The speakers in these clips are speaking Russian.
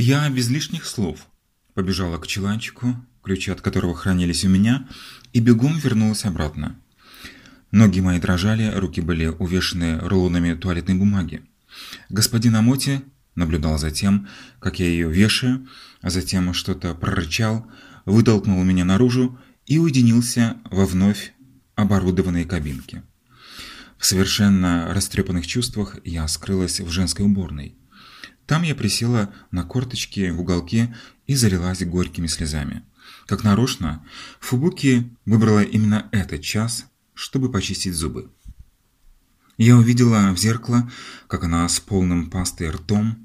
Я без лишних слов побежала к чуланчику, ключи от которого хранились у меня, и бегом вернулась обратно. Ноги мои дрожали, руки были увешаны рулонами туалетной бумаги. Господин Амоти наблюдал за тем, как я ее вешаю, а затем что-то прорычал, вытолкнул меня наружу и уединился во вновь оборудованной кабинке. В совершенно растрепанных чувствах я скрылась в женской уборной. Там я присела на корточки в уголке и залилась горькими слезами. Как нарочно, Фубуки выбрала именно этот час, чтобы почистить зубы. Я увидела в зеркало, как она с полным пастой ртом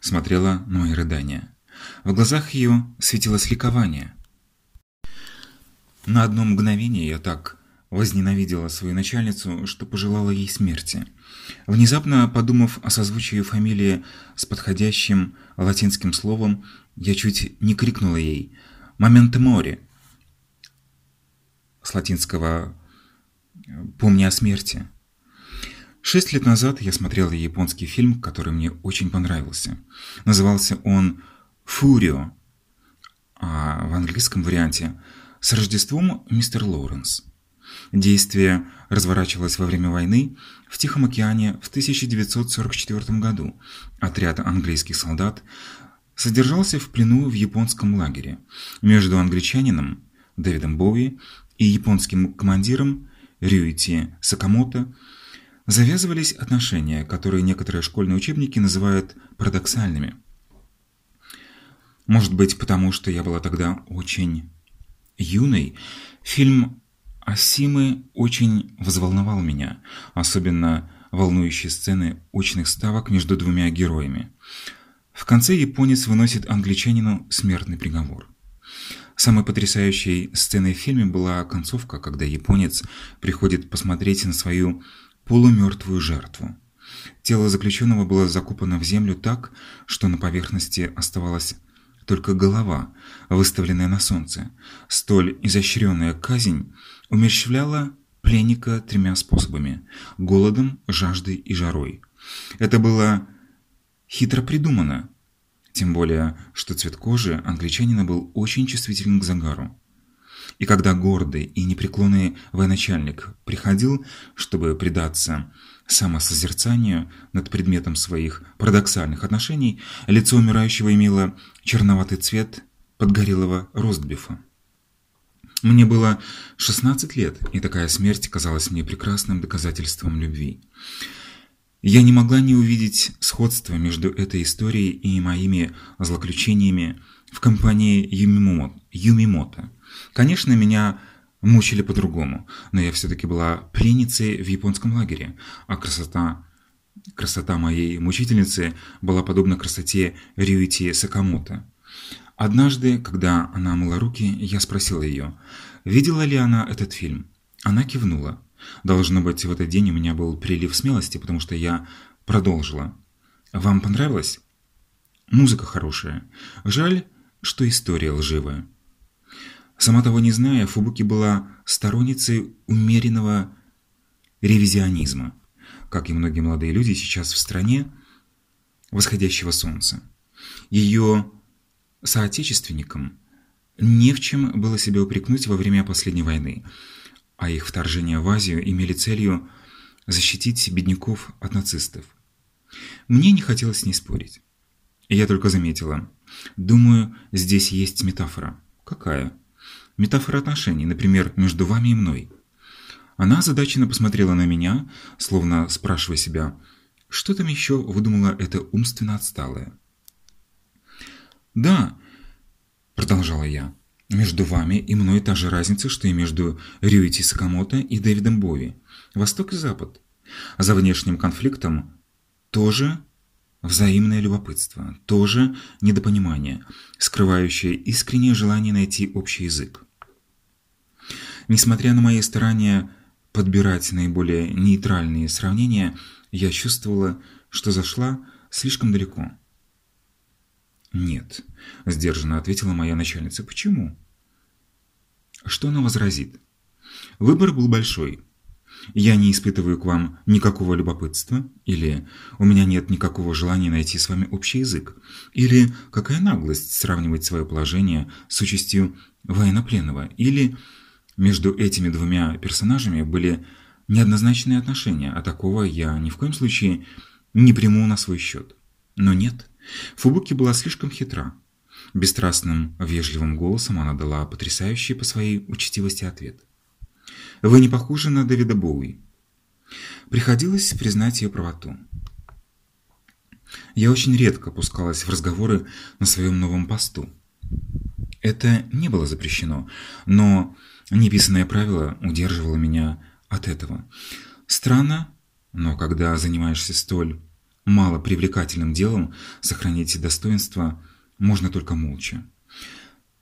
смотрела на мои рыдания. В глазах ее светилось ликование. На одно мгновение я так возненавидела свою начальницу, что пожелала ей смерти. Внезапно, подумав о созвучии фамилии с подходящим латинским словом, я чуть не крикнула ей «Моменте мори!» с латинского «Помни о смерти». Шесть лет назад я смотрел японский фильм, который мне очень понравился. Назывался он «Фурио», а в английском варианте «С Рождеством, мистер Лоуренс». Действие разворачивалось во время войны в Тихом океане в 1944 году. Отряд английских солдат содержался в плену в японском лагере. Между англичанином Дэвидом Боуи и японским командиром Рюити Сакамото завязывались отношения, которые некоторые школьные учебники называют парадоксальными. Может быть, потому что я была тогда очень юной, фильм Асимы очень взволновал меня, особенно волнующие сцены очных ставок между двумя героями. В конце японец выносит англичанину смертный приговор. Самой потрясающей сценой в фильме была концовка, когда японец приходит посмотреть на свою полумертвую жертву. Тело заключенного было закопано в землю так, что на поверхности оставалась только голова, выставленная на солнце. Столь изощренная казнь умерщвляла пленника тремя способами – голодом, жаждой и жарой. Это было хитро придумано, тем более, что цвет кожи англичанина был очень чувствителен к загару. И когда гордый и непреклонный военачальник приходил, чтобы предаться самосозерцанию над предметом своих парадоксальных отношений, лицо умирающего имело черноватый цвет подгорелого ростбифа. Мне было 16 лет, и такая смерть казалась мне прекрасным доказательством любви. Я не могла не увидеть сходства между этой историей и моими злоключениями в компании Юмимото. Конечно, меня мучили по-другому, но я все-таки была пленницей в японском лагере, а красота, красота моей мучительницы была подобна красоте Рюити Сакамото. Однажды, когда она мыла руки, я спросила ее, видела ли она этот фильм. Она кивнула. Должно быть, в этот день у меня был прилив смелости, потому что я продолжила. «Вам понравилось?» «Музыка хорошая. Жаль, что история лживая». Сама того не зная, Фубуки была сторонницей умеренного ревизионизма, как и многие молодые люди сейчас в стране восходящего солнца. Ее соотечественникам не в чем было себя упрекнуть во время последней войны – а их вторжение в Азию имели целью защитить бедняков от нацистов. Мне не хотелось с ней спорить. Я только заметила. Думаю, здесь есть метафора. Какая? Метафора отношений, например, между вами и мной. Она озадаченно посмотрела на меня, словно спрашивая себя, что там еще выдумала эта умственно отсталая. «Да», — продолжала я, между вами и мной та же разница, что и между Рюити Сакамото и Дэвидом Бови. Восток и Запад. А за внешним конфликтом тоже взаимное любопытство, тоже недопонимание, скрывающее искреннее желание найти общий язык. Несмотря на мои старания подбирать наиболее нейтральные сравнения, я чувствовала, что зашла слишком далеко. «Нет», – сдержанно ответила моя начальница. «Почему?» Что она возразит? Выбор был большой. я не испытываю к вам никакого любопытства, или у меня нет никакого желания найти с вами общий язык, или какая наглость сравнивать свое положение с участью военнопленного, или между этими двумя персонажами были неоднозначные отношения, а такого я ни в коем случае не приму на свой счет. Но нет, Фубуки была слишком хитра. Бесстрастным, вежливым голосом она дала потрясающий по своей учтивости ответ. «Вы не похожи на Дэвида Боуи». Приходилось признать ее правоту. Я очень редко пускалась в разговоры на своем новом посту. Это не было запрещено, но неписанное правило удерживало меня от этого. Странно, но когда занимаешься столь мало привлекательным делом, сохранить достоинство можно только молча.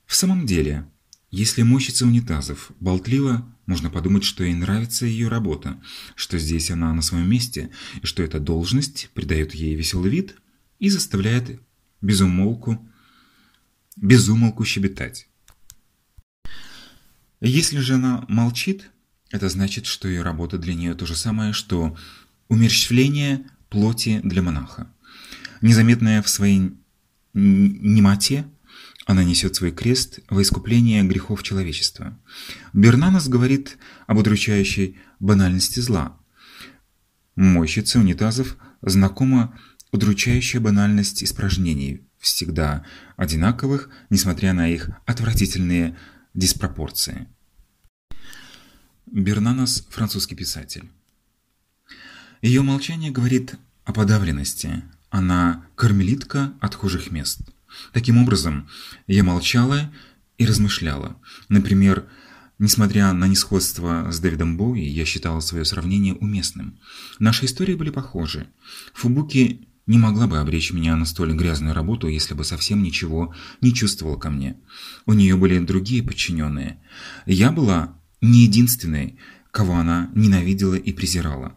В самом деле, если мощица унитазов болтлива, можно подумать, что ей нравится ее работа, что здесь она на своем месте, и что эта должность придает ей веселый вид и заставляет безумолку, безумолку щебетать. Если же она молчит, это значит, что ее работа для нее то же самое, что умерщвление плоти для монаха. Незаметная в своей немоте, она несет свой крест во искупление грехов человечества. Бернанос говорит об удручающей банальности зла. Мойщице унитазов знакома удручающая банальность испражнений, всегда одинаковых, несмотря на их отвратительные диспропорции. Бернанос – французский писатель. Ее молчание говорит о подавленности. Она кармелитка отхожих мест. Таким образом, я молчала и размышляла. Например, несмотря на несходство с Дэвидом Боуи, я считала свое сравнение уместным. Наши истории были похожи. Фубуки не могла бы обречь меня на столь грязную работу, если бы совсем ничего не чувствовала ко мне. У нее были другие подчиненные. Я была не единственной, кого она ненавидела и презирала.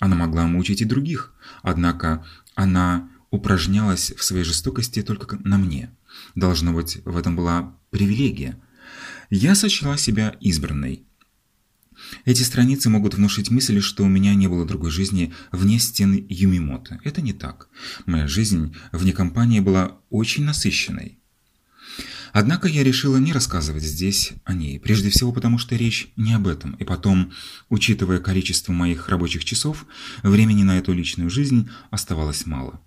Она могла мучить и других, однако она упражнялась в своей жестокости только на мне. Должно быть, в этом была привилегия. Я сочла себя избранной. Эти страницы могут внушить мысль, что у меня не было другой жизни вне стен Юмимото. Это не так. Моя жизнь вне компании была очень насыщенной. Однако я решила не рассказывать здесь о ней, прежде всего потому, что речь не об этом, и потом, учитывая количество моих рабочих часов, времени на эту личную жизнь оставалось мало.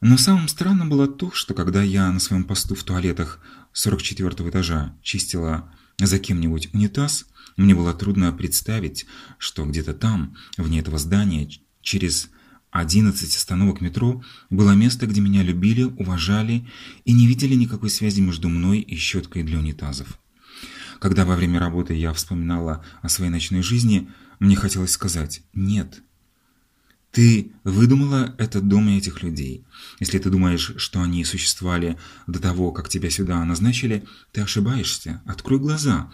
Но самым странным было то, что когда я на своем посту в туалетах 44 этажа чистила за кем-нибудь унитаз, мне было трудно представить, что где-то там, вне этого здания, через 11 остановок метро было место, где меня любили, уважали и не видели никакой связи между мной и щеткой для унитазов. Когда во время работы я вспоминала о своей ночной жизни, мне хотелось сказать «нет». Ты выдумала этот дом и этих людей. Если ты думаешь, что они существовали до того, как тебя сюда назначили, ты ошибаешься. Открой глаза.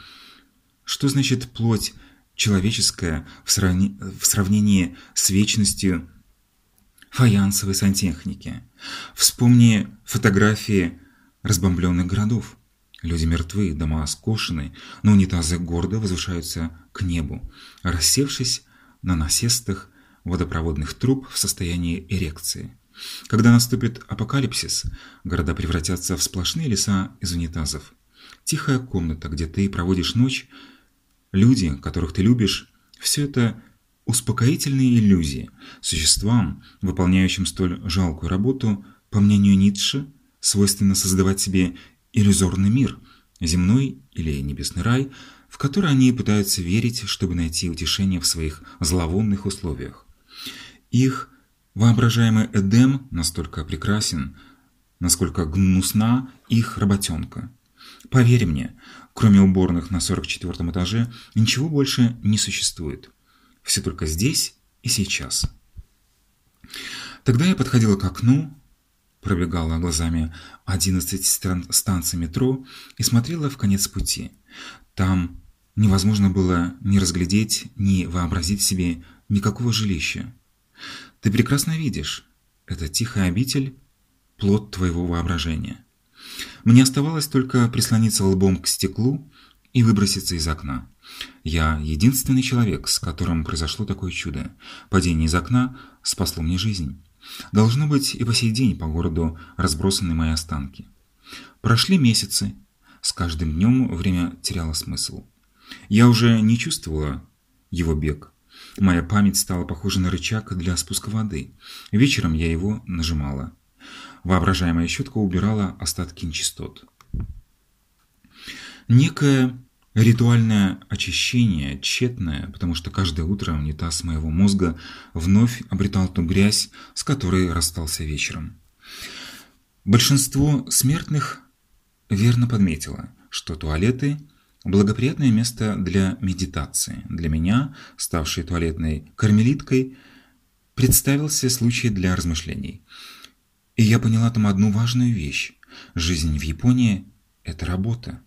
Что значит плоть человеческая в, сравни... в сравнении с вечностью фаянсовой сантехники. Вспомни фотографии разбомбленных городов. Люди мертвы, дома скошены, но унитазы гордо возвышаются к небу, рассевшись на насестах водопроводных труб в состоянии эрекции. Когда наступит апокалипсис, города превратятся в сплошные леса из унитазов. Тихая комната, где ты проводишь ночь, люди, которых ты любишь, все это успокоительные иллюзии. Существам, выполняющим столь жалкую работу, по мнению Ницше, свойственно создавать себе иллюзорный мир, земной или небесный рай, в который они пытаются верить, чтобы найти утешение в своих зловонных условиях. Их воображаемый Эдем настолько прекрасен, насколько гнусна их работенка. Поверь мне, кроме уборных на 44 этаже, ничего больше не существует. Все только здесь и сейчас. Тогда я подходила к окну, пробегала глазами 11 станций метро и смотрела в конец пути. Там невозможно было ни разглядеть, ни вообразить себе никакого жилища. Ты прекрасно видишь, это тихая обитель – плод твоего воображения. Мне оставалось только прислониться лбом к стеклу и выброситься из окна. Я единственный человек, с которым произошло такое чудо. Падение из окна спасло мне жизнь. Должно быть, и по сей день по городу разбросаны мои останки. Прошли месяцы. С каждым днем время теряло смысл. Я уже не чувствовала его бег. Моя память стала похожа на рычаг для спуска воды. Вечером я его нажимала. Воображаемая щетка убирала остатки нечистот. Некое ритуальное очищение, тщетное, потому что каждое утро унитаз моего мозга вновь обретал ту грязь, с которой расстался вечером. Большинство смертных верно подметило, что туалеты – благоприятное место для медитации. Для меня, ставшей туалетной кармелиткой, представился случай для размышлений. И я поняла там одну важную вещь. Жизнь в Японии – это работа.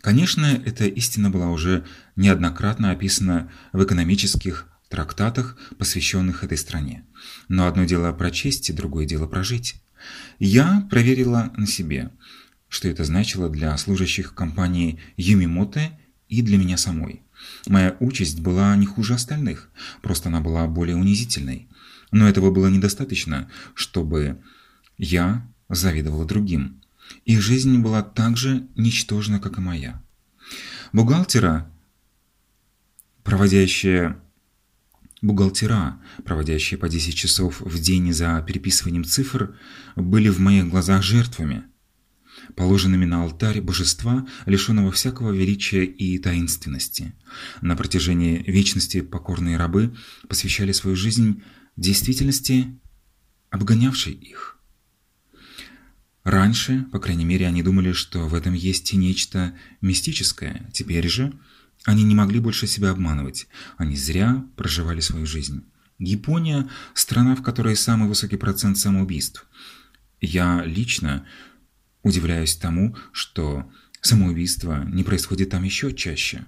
Конечно, эта истина была уже неоднократно описана в экономических трактатах, посвященных этой стране. Но одно дело прочесть, другое дело прожить. Я проверила на себе, что это значило для служащих компании Юмимоте и для меня самой. Моя участь была не хуже остальных, просто она была более унизительной. Но этого было недостаточно, чтобы я завидовала другим. Их жизнь была так же ничтожна, как и моя. Бухгалтера, проводящие Бухгалтера, проводящие по 10 часов в день за переписыванием цифр, были в моих глазах жертвами, положенными на алтарь божества, лишенного всякого величия и таинственности. На протяжении вечности покорные рабы посвящали свою жизнь действительности, обгонявшей их. Раньше, по крайней мере, они думали, что в этом есть и нечто мистическое. Теперь же они не могли больше себя обманывать. Они зря проживали свою жизнь. Япония – страна, в которой самый высокий процент самоубийств. Я лично удивляюсь тому, что самоубийство не происходит там еще чаще.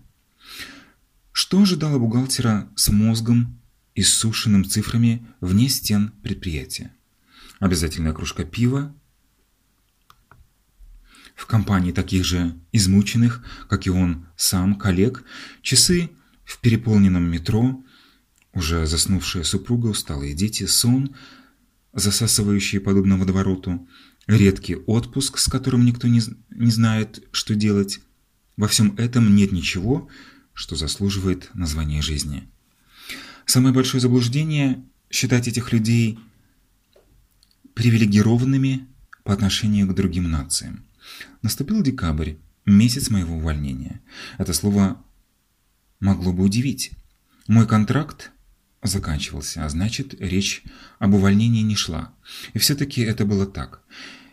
Что ожидало бухгалтера с мозгом, иссушенным цифрами вне стен предприятия? Обязательная кружка пива в компании таких же измученных, как и он сам, коллег, часы в переполненном метро, уже заснувшая супруга, усталые дети, сон, засасывающий подобно водовороту, редкий отпуск, с которым никто не, не знает, что делать. Во всем этом нет ничего, что заслуживает названия жизни. Самое большое заблуждение – считать этих людей привилегированными по отношению к другим нациям. Наступил декабрь, месяц моего увольнения. Это слово могло бы удивить. Мой контракт заканчивался, а значит, речь об увольнении не шла. И все-таки это было так.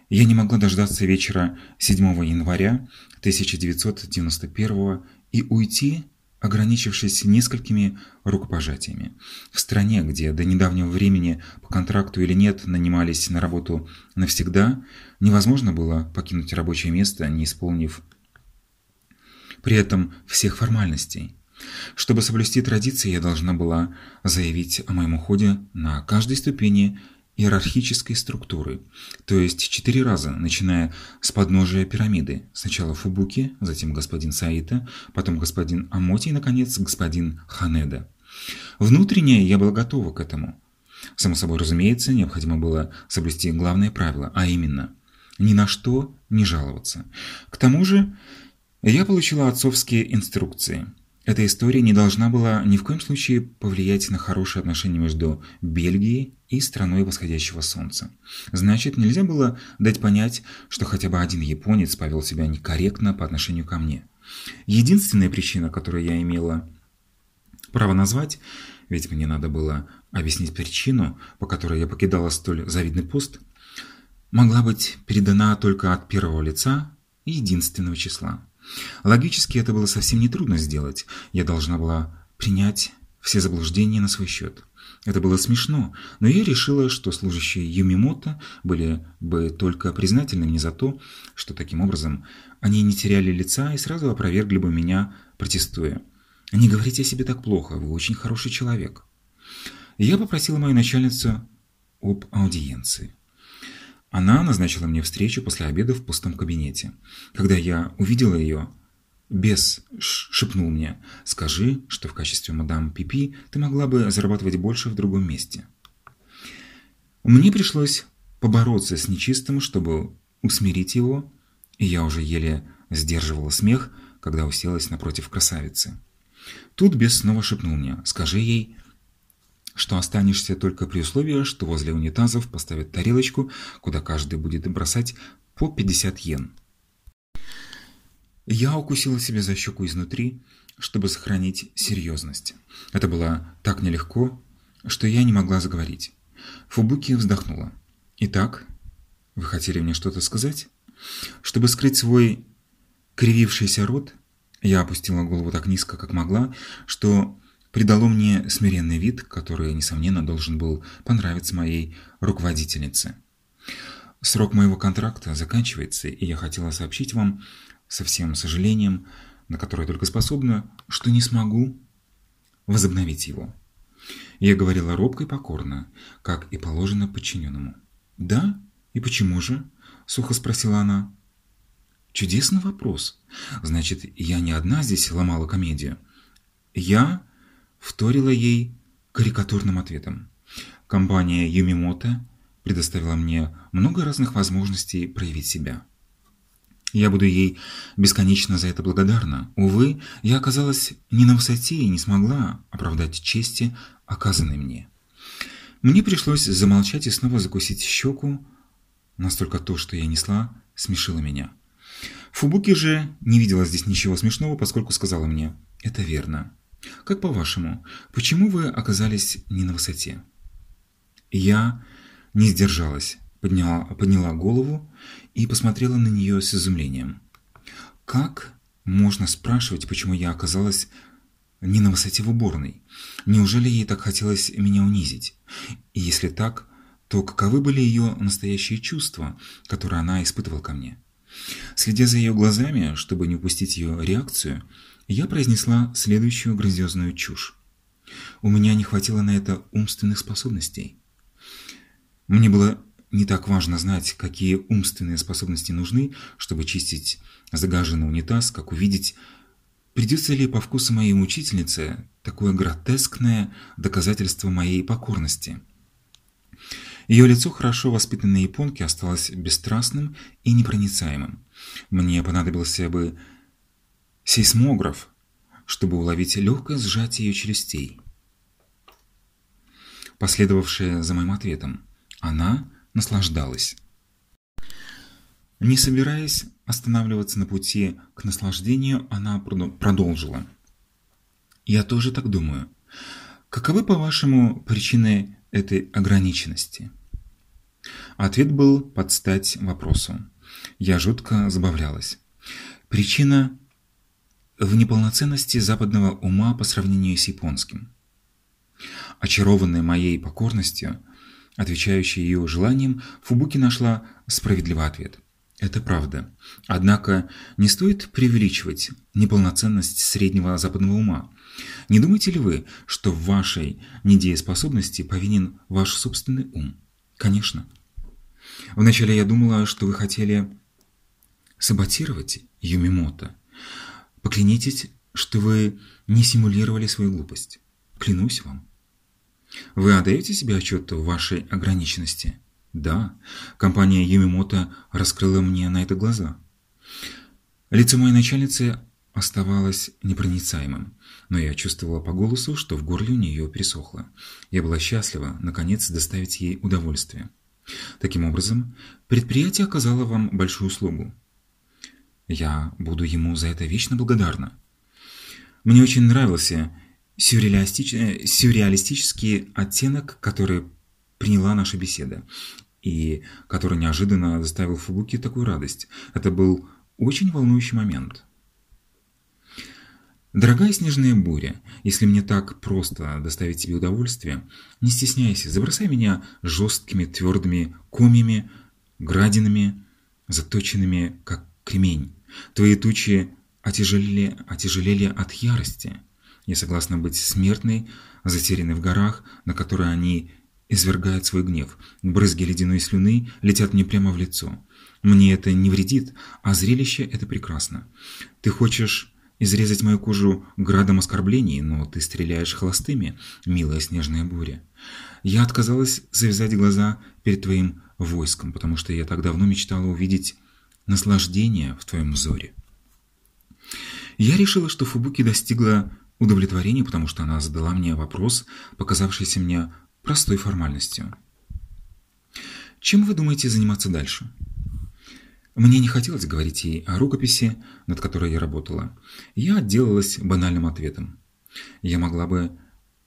Я не могла дождаться вечера 7 января 1991 и уйти ограничившись несколькими рукопожатиями. В стране, где до недавнего времени по контракту или нет нанимались на работу навсегда, невозможно было покинуть рабочее место, не исполнив при этом всех формальностей. Чтобы соблюсти традиции, я должна была заявить о моем уходе на каждой ступени иерархической структуры, то есть четыре раза, начиная с подножия пирамиды. Сначала Фубуки, затем господин Саита, потом господин Амоти и, наконец, господин Ханеда. Внутренне я была готова к этому. Само собой, разумеется, необходимо было соблюсти главное правило, а именно ни на что не жаловаться. К тому же я получила отцовские инструкции – эта история не должна была ни в коем случае повлиять на хорошие отношения между Бельгией и страной восходящего солнца. Значит, нельзя было дать понять, что хотя бы один японец повел себя некорректно по отношению ко мне. Единственная причина, которую я имела право назвать, ведь мне надо было объяснить причину, по которой я покидала столь завидный пост, могла быть передана только от первого лица и единственного числа. Логически это было совсем нетрудно сделать. Я должна была принять все заблуждения на свой счет. Это было смешно, но я решила, что служащие Юмимото были бы только признательны мне за то, что таким образом они не теряли лица и сразу опровергли бы меня, протестуя. «Не говорите о себе так плохо, вы очень хороший человек». Я попросила мою начальницу об аудиенции. Она назначила мне встречу после обеда в пустом кабинете. Когда я увидела ее, Бес шепнул мне, скажи, что в качестве мадам Пипи ты могла бы зарабатывать больше в другом месте. Мне пришлось побороться с нечистым, чтобы усмирить его, и я уже еле сдерживала смех, когда уселась напротив красавицы. Тут бес снова шепнул мне, скажи ей, что останешься только при условии, что возле унитазов поставят тарелочку, куда каждый будет бросать по 50 йен. Я укусила себя за щеку изнутри, чтобы сохранить серьезность. Это было так нелегко, что я не могла заговорить. Фубуки вздохнула. «Итак, вы хотели мне что-то сказать?» Чтобы скрыть свой кривившийся рот, я опустила голову так низко, как могла, что придало мне смиренный вид, который, несомненно, должен был понравиться моей руководительнице. Срок моего контракта заканчивается, и я хотела сообщить вам со всем сожалением, на которое только способна, что не смогу возобновить его. Я говорила робко и покорно, как и положено подчиненному. «Да? И почему же?» – сухо спросила она. «Чудесный вопрос. Значит, я не одна здесь ломала комедию. Я вторила ей карикатурным ответом. Компания Юмимото предоставила мне много разных возможностей проявить себя. Я буду ей бесконечно за это благодарна. Увы, я оказалась не на высоте и не смогла оправдать чести, оказанной мне. Мне пришлось замолчать и снова закусить щеку, настолько то, что я несла, смешило меня. Фубуки же не видела здесь ничего смешного, поскольку сказала мне «Это верно». Как по-вашему, почему вы оказались не на высоте? Я не сдержалась, подняла, подняла голову и посмотрела на нее с изумлением. Как можно спрашивать, почему я оказалась не на высоте в уборной? Неужели ей так хотелось меня унизить? И если так, то каковы были ее настоящие чувства, которые она испытывала ко мне? Следя за ее глазами, чтобы не упустить ее реакцию, я произнесла следующую грандиозную чушь. У меня не хватило на это умственных способностей. Мне было не так важно знать, какие умственные способности нужны, чтобы чистить загаженный унитаз, как увидеть, придется ли по вкусу моей мучительнице такое гротескное доказательство моей покорности. Ее лицо хорошо воспитанной японки осталось бесстрастным и непроницаемым. Мне понадобился бы сейсмограф, чтобы уловить легкое сжатие ее челюстей. Последовавшее за моим ответом, она наслаждалась. Не собираясь останавливаться на пути к наслаждению, она продолжила. «Я тоже так думаю. Каковы, по-вашему, причины этой ограниченности?» Ответ был под стать вопросу. Я жутко забавлялась. Причина в неполноценности западного ума по сравнению с японским. Очарованная моей покорностью, отвечающей ее желаниям, Фубуки нашла справедливый ответ. Это правда. Однако не стоит преувеличивать неполноценность среднего западного ума. Не думаете ли вы, что в вашей недееспособности повинен ваш собственный ум? Конечно. Вначале я думала, что вы хотели саботировать Юмимото, Поклянитесь, что вы не симулировали свою глупость. Клянусь вам. Вы отдаете себе отчет в вашей ограниченности? Да, компания Юмимото раскрыла мне на это глаза. Лицо моей начальницы оставалось непроницаемым, но я чувствовала по голосу, что в горле у нее пересохло. Я была счастлива, наконец, доставить ей удовольствие. Таким образом, предприятие оказало вам большую услугу. Я буду ему за это вечно благодарна. Мне очень нравился сюрреалистич... Сюрреалистический оттенок, который приняла наша беседа, и который неожиданно доставил Фубуки такую радость. Это был очень волнующий момент. Дорогая снежная буря, если мне так просто доставить тебе удовольствие, не стесняйся, забросай меня жесткими твердыми комьями, градинами, заточенными, как кремень. Твои тучи отяжелели, отяжелели от ярости. Я согласна быть смертной, затерянной в горах, на которые они извергают свой гнев. Брызги ледяной слюны летят мне прямо в лицо. Мне это не вредит, а зрелище это прекрасно. Ты хочешь изрезать мою кожу градом оскорблений, но ты стреляешь холостыми, милая снежная буря. Я отказалась завязать глаза перед твоим войском, потому что я так давно мечтала увидеть наслаждение в твоем взоре. Я решила, что Фубуки достигла удовлетворения, потому что она задала мне вопрос, показавшийся мне простой формальностью. Чем вы думаете заниматься дальше? Мне не хотелось говорить ей о рукописи, над которой я работала. Я отделалась банальным ответом. Я могла бы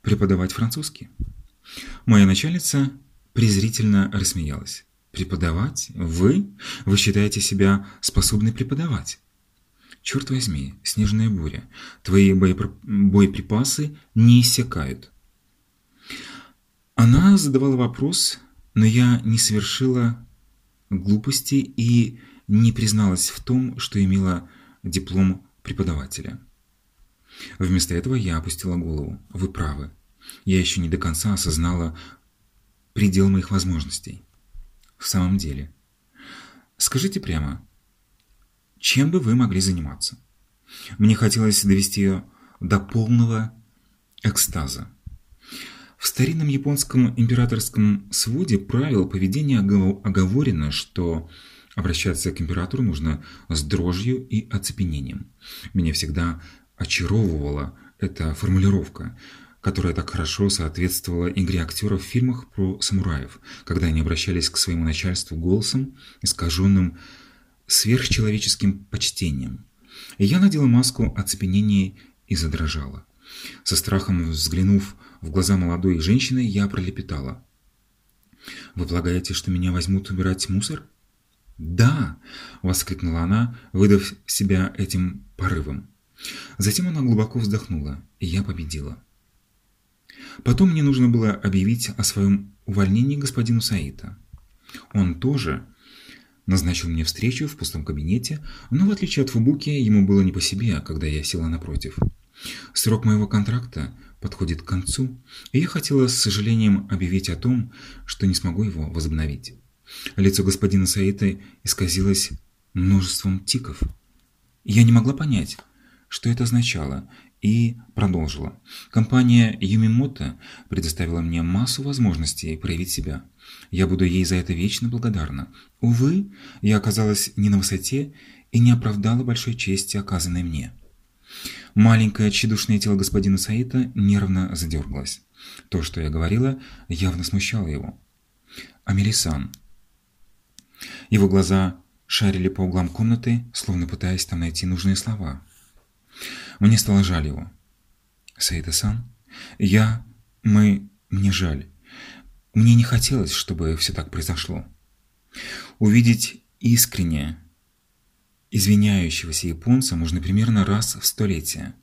преподавать французский. Моя начальница презрительно рассмеялась. «Преподавать? Вы? Вы считаете себя способной преподавать?» «Черт возьми, снежная буря, твои боеприпасы не иссякают». Она задавала вопрос, но я не совершила глупости и не призналась в том, что имела диплом преподавателя. Вместо этого я опустила голову. Вы правы. Я еще не до конца осознала предел моих возможностей. В самом деле. Скажите прямо, чем бы вы могли заниматься? Мне хотелось довести ее до полного экстаза. В старинном японском императорском своде правил поведения оговорено, что обращаться к императору нужно с дрожью и оцепенением. Меня всегда очаровывала эта формулировка, которая так хорошо соответствовала игре актеров в фильмах про самураев, когда они обращались к своему начальству голосом, искаженным сверхчеловеческим почтением. И я надела маску оцепенения и задрожала. Со страхом взглянув в глаза молодой женщины, я пролепетала. «Вы полагаете, что меня возьмут убирать мусор?» «Да!» – воскликнула она, выдав себя этим порывом. Затем она глубоко вздохнула, и я победила. Потом мне нужно было объявить о своем увольнении господину Саита. Он тоже назначил мне встречу в пустом кабинете, но в отличие от Фубуки, ему было не по себе, когда я села напротив. Срок моего контракта подходит к концу, и я хотела с сожалением объявить о том, что не смогу его возобновить. Лицо господина Саита исказилось множеством тиков. Я не могла понять, что это означало, и продолжила. Компания Юмимото предоставила мне массу возможностей проявить себя. Я буду ей за это вечно благодарна. Увы, я оказалась не на высоте и не оправдала большой чести, оказанной мне. Маленькое тщедушное тело господина Саита нервно задергалось. То, что я говорила, явно смущало его. Амелисан. Его глаза шарили по углам комнаты, словно пытаясь там найти нужные слова. Мне стало жаль его. Саида-сан, я... мы... мне жаль. Мне не хотелось, чтобы все так произошло. Увидеть искренне извиняющегося японца можно примерно раз в столетие.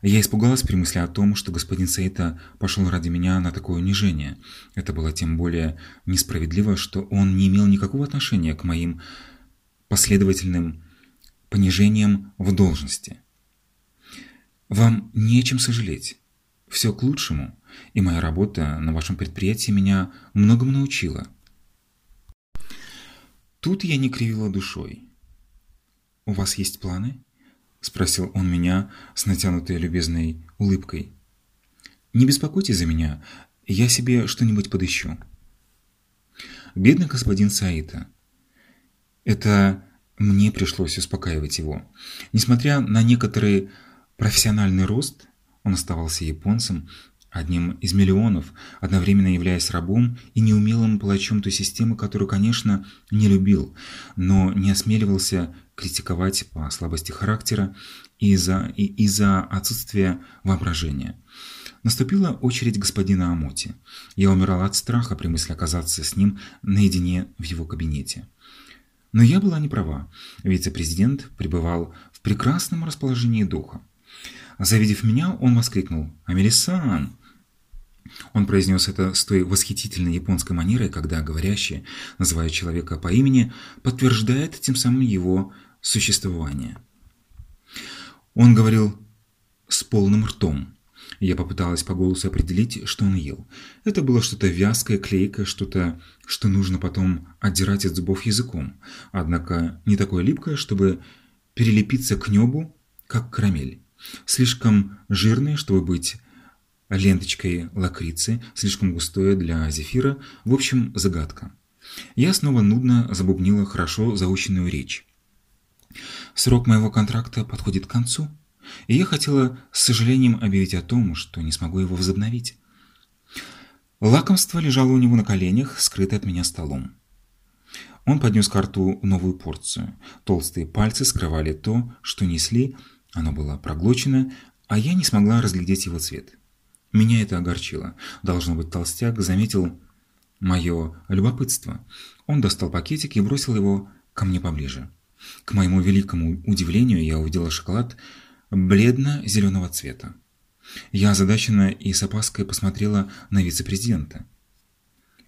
Я испугалась при мысли о том, что господин Саита пошел ради меня на такое унижение. Это было тем более несправедливо, что он не имел никакого отношения к моим последовательным понижениям в должности. Вам нечем сожалеть. Все к лучшему, и моя работа на вашем предприятии меня многому научила. Тут я не кривила душой. «У вас есть планы?» – спросил он меня с натянутой любезной улыбкой. «Не беспокойтесь за меня, я себе что-нибудь подыщу». Бедный господин Саита. Это мне пришлось успокаивать его. Несмотря на некоторые профессиональный рост, он оставался японцем, одним из миллионов, одновременно являясь рабом и неумелым палачом той системы, которую, конечно, не любил, но не осмеливался критиковать по слабости характера и из-за и из-за отсутствия воображения. Наступила очередь господина Амоти. Я умирала от страха при мысли оказаться с ним наедине в его кабинете. Но я была не права. Вице-президент пребывал в прекрасном расположении духа. Завидев меня, он воскликнул «Амелисан!». Он произнес это с той восхитительной японской манерой, когда говорящий, называя человека по имени, подтверждает тем самым его существование. Он говорил с полным ртом. Я попыталась по голосу определить, что он ел. Это было что-то вязкое, клейкое, что-то, что нужно потом отдирать от зубов языком. Однако не такое липкое, чтобы перелепиться к небу как карамель. Слишком жирное, чтобы быть ленточкой лакрицы, слишком густое для зефира, в общем, загадка. Я снова нудно забубнила хорошо заученную речь. Срок моего контракта подходит к концу, и я хотела с сожалением объявить о том, что не смогу его возобновить. Лакомство лежало у него на коленях, скрытое от меня столом. Он поднес к рту новую порцию. Толстые пальцы скрывали то, что несли, оно было проглочено, а я не смогла разглядеть его цвет. Меня это огорчило. Должно быть, толстяк заметил мое любопытство. Он достал пакетик и бросил его ко мне поближе. К моему великому удивлению я увидела шоколад бледно-зеленого цвета. Я озадаченно и с опаской посмотрела на вице-президента.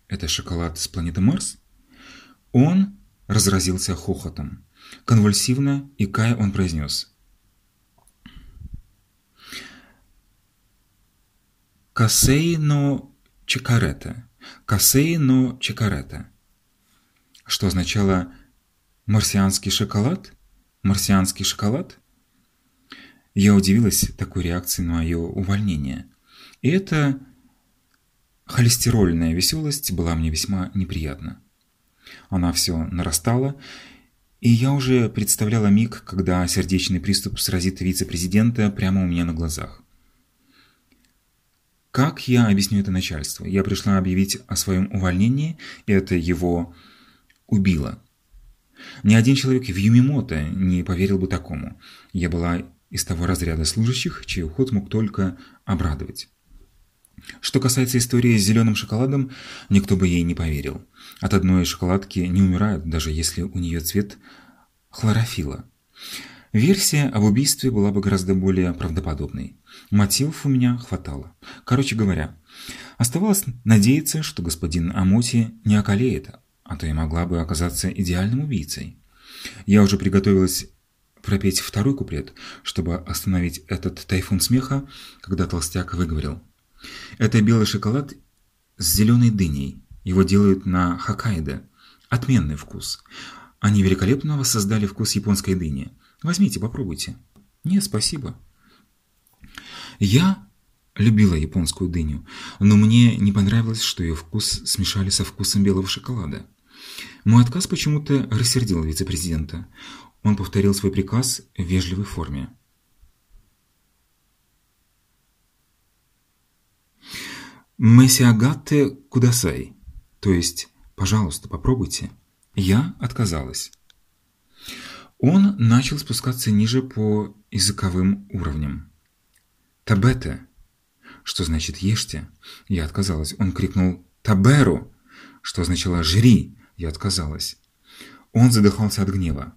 «Это шоколад с планеты Марс?» Он разразился хохотом. Конвульсивно, и икая, он произнес. «Касей но чекарета, касей но чекарета», что означало «марсианский шоколад? Марсианский шоколад?» Я удивилась такой реакции на мое увольнение. И эта холестерольная веселость была мне весьма неприятна. Она все нарастала, и я уже представляла миг, когда сердечный приступ сразит вице-президента прямо у меня на глазах. Как я объясню это начальству? Я пришла объявить о своем увольнении, и это его убило. Ни один человек в Юмимото не поверил бы такому. Я была из того разряда служащих, чей уход мог только обрадовать. Что касается истории с зеленым шоколадом, никто бы ей не поверил. От одной шоколадки не умирают, даже если у нее цвет хлорофила. Версия об убийстве была бы гораздо более правдоподобной. Мотивов у меня хватало. Короче говоря, оставалось надеяться, что господин Амоти не околеет, а то и могла бы оказаться идеальным убийцей. Я уже приготовилась пропеть второй куплет, чтобы остановить этот тайфун смеха, когда толстяк выговорил. Это белый шоколад с зеленой дыней. Его делают на Хоккайдо. Отменный вкус. Они великолепно воссоздали вкус японской дыни. Возьмите, попробуйте. Нет, спасибо. Я любила японскую дыню, но мне не понравилось, что ее вкус смешали со вкусом белого шоколада. Мой отказ почему-то рассердил вице-президента. Он повторил свой приказ в вежливой форме. «Месиагатте кудасай», то есть «пожалуйста, попробуйте». Я отказалась. Он начал спускаться ниже по языковым уровням. «Табете», что значит «ешьте», я отказалась. Он крикнул «Таберу», что означало «жри», я отказалась. Он задыхался от гнева.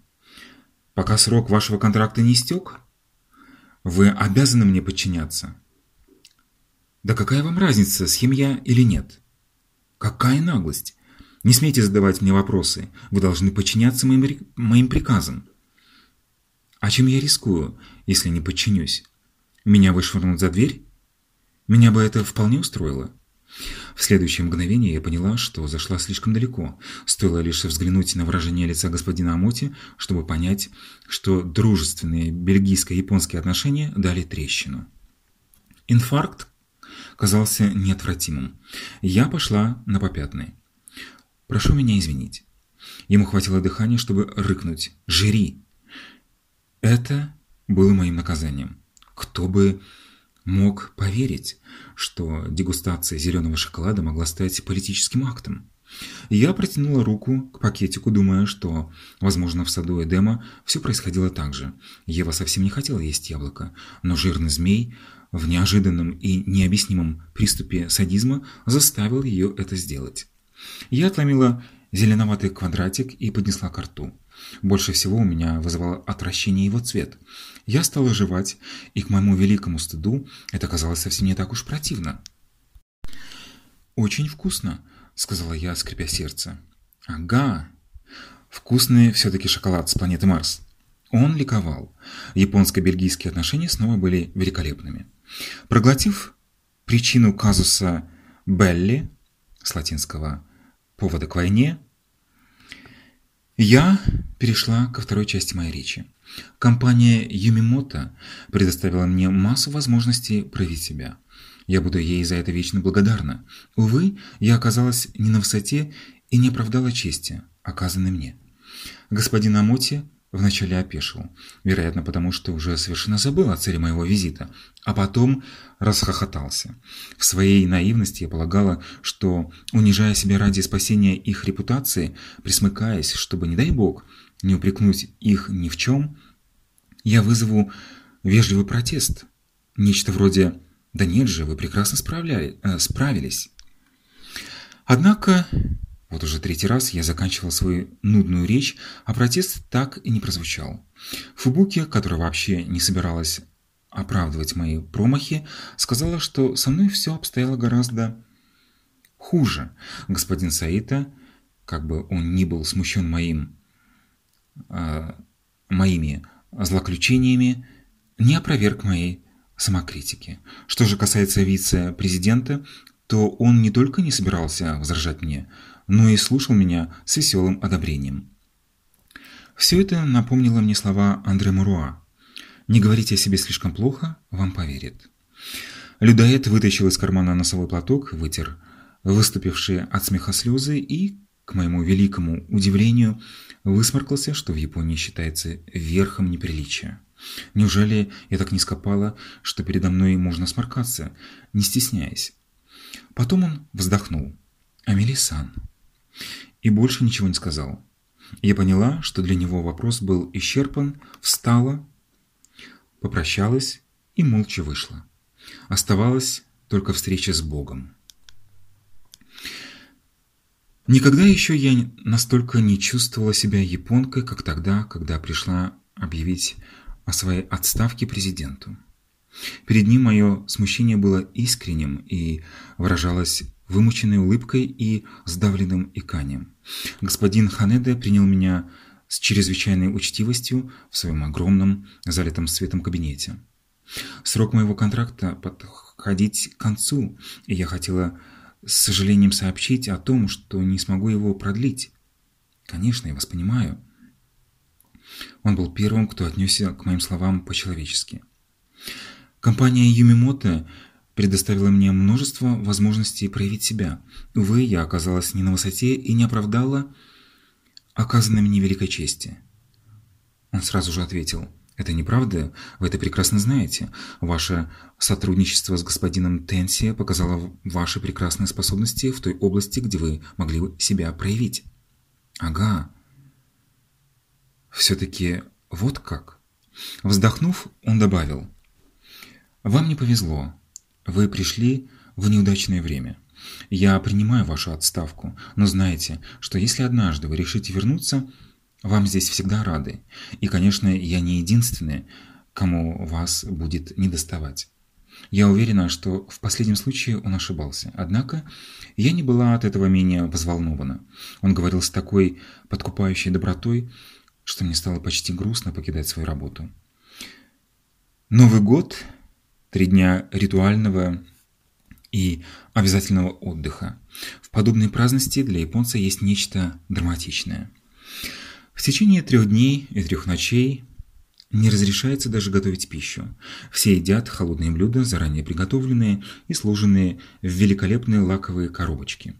Пока срок вашего контракта не истек, вы обязаны мне подчиняться. Да какая вам разница, с кем я или нет? Какая наглость! Не смейте задавать мне вопросы. Вы должны подчиняться моим, моим приказам. А чем я рискую, если не подчинюсь? Меня вышвырнут за дверь? Меня бы это вполне устроило. В следующее мгновение я поняла, что зашла слишком далеко. Стоило лишь взглянуть на выражение лица господина Амоти, чтобы понять, что дружественные бельгийско-японские отношения дали трещину. Инфаркт казался неотвратимым. Я пошла на попятный. «Прошу меня извинить». Ему хватило дыхания, чтобы рыкнуть. «Жри!» Это было моим наказанием. Кто бы мог поверить, что дегустация зеленого шоколада могла стать политическим актом. Я протянула руку к пакетику, думая, что, возможно, в саду Эдема все происходило так же. Ева совсем не хотела есть яблоко, но жирный змей в неожиданном и необъяснимом приступе садизма заставил ее это сделать. Я отломила зеленоватый квадратик и поднесла к рту. Больше всего у меня вызывало отвращение его цвет. Я стала жевать, и к моему великому стыду это казалось совсем не так уж противно. «Очень вкусно», — сказала я, скрипя сердце. «Ага, вкусный все-таки шоколад с планеты Марс». Он ликовал. Японско-бельгийские отношения снова были великолепными. Проглотив причину казуса Белли, с латинского «повода к войне», я перешла ко второй части моей речи. Компания Юмимото предоставила мне массу возможностей проявить себя. Я буду ей за это вечно благодарна. Увы, я оказалась не на высоте и не оправдала чести, оказанной мне. Господин Амоти вначале опешил, вероятно, потому что уже совершенно забыл о цели моего визита, а потом расхохотался. В своей наивности я полагала, что, унижая себя ради спасения их репутации, присмыкаясь, чтобы, не дай бог, не упрекнуть их ни в чем, я вызову вежливый протест. Нечто вроде «Да нет же, вы прекрасно справляли, э, справились». Однако, вот уже третий раз я заканчивал свою нудную речь, а протест так и не прозвучал. Фубуки, которая вообще не собиралась оправдывать мои промахи, сказала, что со мной все обстояло гораздо хуже. Господин Саита, как бы он ни был смущен моим э, моими злоключениями, не опроверг моей самокритики. Что же касается вице-президента, то он не только не собирался возражать мне, но и слушал меня с веселым одобрением. Все это напомнило мне слова Андре Муруа. «Не говорите о себе слишком плохо, вам поверят». Людоед вытащил из кармана носовой платок, вытер выступившие от смеха слезы и, к моему великому удивлению, высморкался, что в Японии считается верхом неприличия. Неужели я так низко пала, что передо мной можно сморкаться, не стесняясь? Потом он вздохнул. «Амели-сан». И больше ничего не сказал. Я поняла, что для него вопрос был исчерпан, встала, попрощалась и молча вышла. Оставалась только встреча с Богом. Никогда еще я настолько не чувствовала себя японкой, как тогда, когда пришла объявить о своей отставке президенту. Перед ним мое смущение было искренним и выражалось вымученной улыбкой и сдавленным иканием. Господин Ханеде принял меня с чрезвычайной учтивостью в своем огромном, залитом светом кабинете. Срок моего контракта подходить к концу, и я хотела с сожалением сообщить о том, что не смогу его продлить. Конечно, я вас понимаю. Он был первым, кто отнесся к моим словам по-человечески. Компания Юмимото предоставила мне множество возможностей проявить себя. Увы, я оказалась не на высоте и не оправдала оказанной мне великой чести. Он сразу же ответил – это неправда, вы это прекрасно знаете. Ваше сотрудничество с господином Тенси показало ваши прекрасные способности в той области, где вы могли себя проявить. Ага. Все-таки вот как. Вздохнув, он добавил. Вам не повезло. Вы пришли в неудачное время. Я принимаю вашу отставку, но знаете, что если однажды вы решите вернуться, вам здесь всегда рады. И, конечно, я не единственная, кому вас будет недоставать. Я уверена, что в последнем случае он ошибался. Однако я не была от этого менее взволнована. Он говорил с такой подкупающей добротой, что мне стало почти грустно покидать свою работу. Новый год – три дня ритуального и обязательного отдыха. В подобной праздности для японца есть нечто драматичное – в течение трех дней и трех ночей не разрешается даже готовить пищу. Все едят холодные блюда, заранее приготовленные и сложенные в великолепные лаковые коробочки.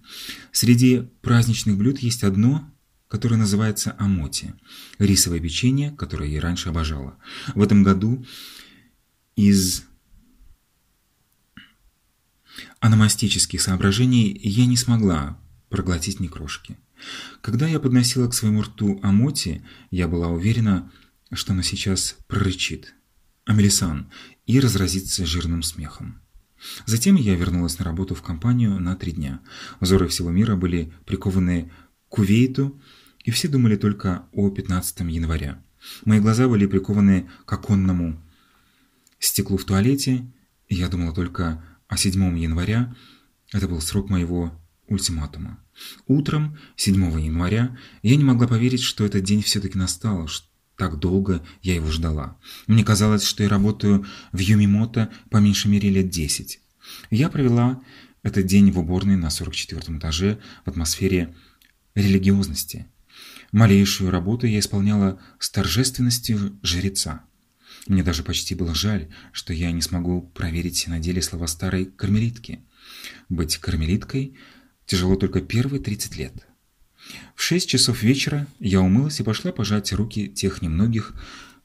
Среди праздничных блюд есть одно, которое называется амоти – рисовое печенье, которое я раньше обожала. В этом году из аномастических соображений я не смогла проглотить ни крошки. Когда я подносила к своему рту Амоти, я была уверена, что она сейчас прорычит «Амелисан» и разразится жирным смехом. Затем я вернулась на работу в компанию на три дня. Взоры всего мира были прикованы к Кувейту, и все думали только о 15 января. Мои глаза были прикованы к оконному стеклу в туалете, и я думала только о 7 января. Это был срок моего ультиматума. Утром 7 января я не могла поверить, что этот день все-таки настал, что так долго я его ждала. Мне казалось, что я работаю в Юмимото по меньшей мере лет 10. Я провела этот день в уборной на 44 этаже в атмосфере религиозности. Малейшую работу я исполняла с торжественностью жреца. Мне даже почти было жаль, что я не смогу проверить на деле слова старой кармелитки. Быть кармелиткой тяжело только первые 30 лет. В шесть часов вечера я умылась и пошла пожать руки тех немногих,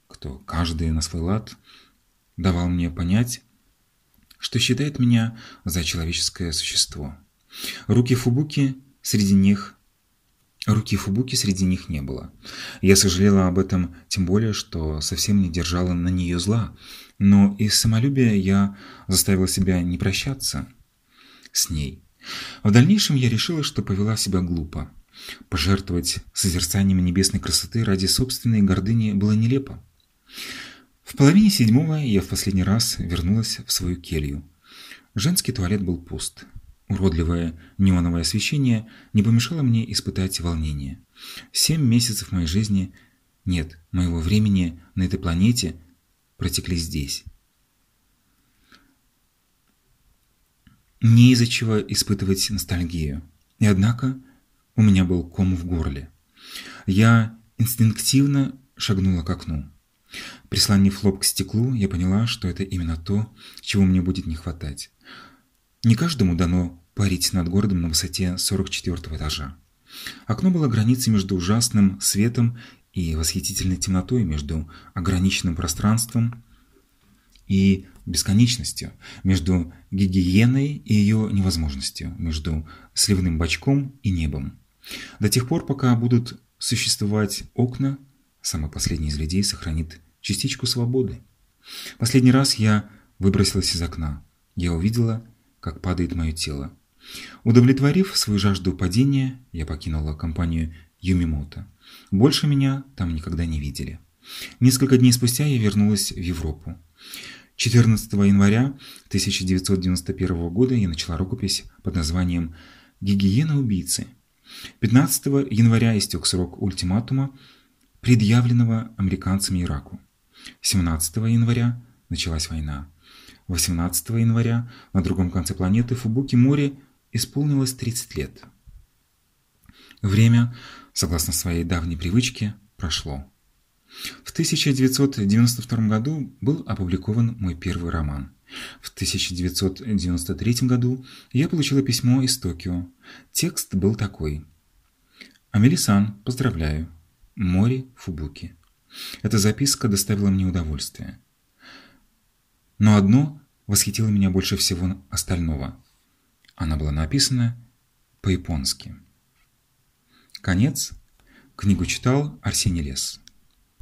кто каждый на свой лад давал мне понять, что считает меня за человеческое существо. Руки Фубуки среди них Руки Фубуки среди них не было. Я сожалела об этом, тем более, что совсем не держала на нее зла. Но из самолюбия я заставила себя не прощаться с ней. В дальнейшем я решила, что повела себя глупо. Пожертвовать созерцанием небесной красоты ради собственной гордыни было нелепо. В половине седьмого я в последний раз вернулась в свою келью. Женский туалет был пуст. Уродливое неоновое освещение не помешало мне испытать волнение. Семь месяцев моей жизни, нет, моего времени на этой планете протекли здесь. Не из-за чего испытывать ностальгию. И однако у меня был ком в горле. Я инстинктивно шагнула к окну. Прислонив лоб к стеклу, я поняла, что это именно то, чего мне будет не хватать. Не каждому дано парить над городом на высоте 44 этажа. Окно было границей между ужасным светом и восхитительной темнотой, между ограниченным пространством и бесконечностью, между гигиеной и ее невозможностью, между сливным бачком и небом. До тех пор, пока будут существовать окна, самый последний из людей сохранит частичку свободы. Последний раз я выбросилась из окна. Я увидела, как падает мое тело. Удовлетворив свою жажду падения, я покинула компанию Юмимото. Больше меня там никогда не видели. Несколько дней спустя я вернулась в Европу. 14 января 1991 года я начала рукопись под названием «Гигиена убийцы». 15 января истек срок ультиматума, предъявленного американцами Ираку. 17 января началась война. 18 января на другом конце планеты Фубуки море исполнилось 30 лет. Время, согласно своей давней привычке, прошло. В 1992 году был опубликован мой первый роман. В 1993 году я получила письмо из Токио. Текст был такой. «Амелисан, поздравляю. Мори Фубуки». Эта записка доставила мне удовольствие. Но одно восхитило меня больше всего остального. Она была написана по-японски. Конец. Книгу читал Арсений Лес.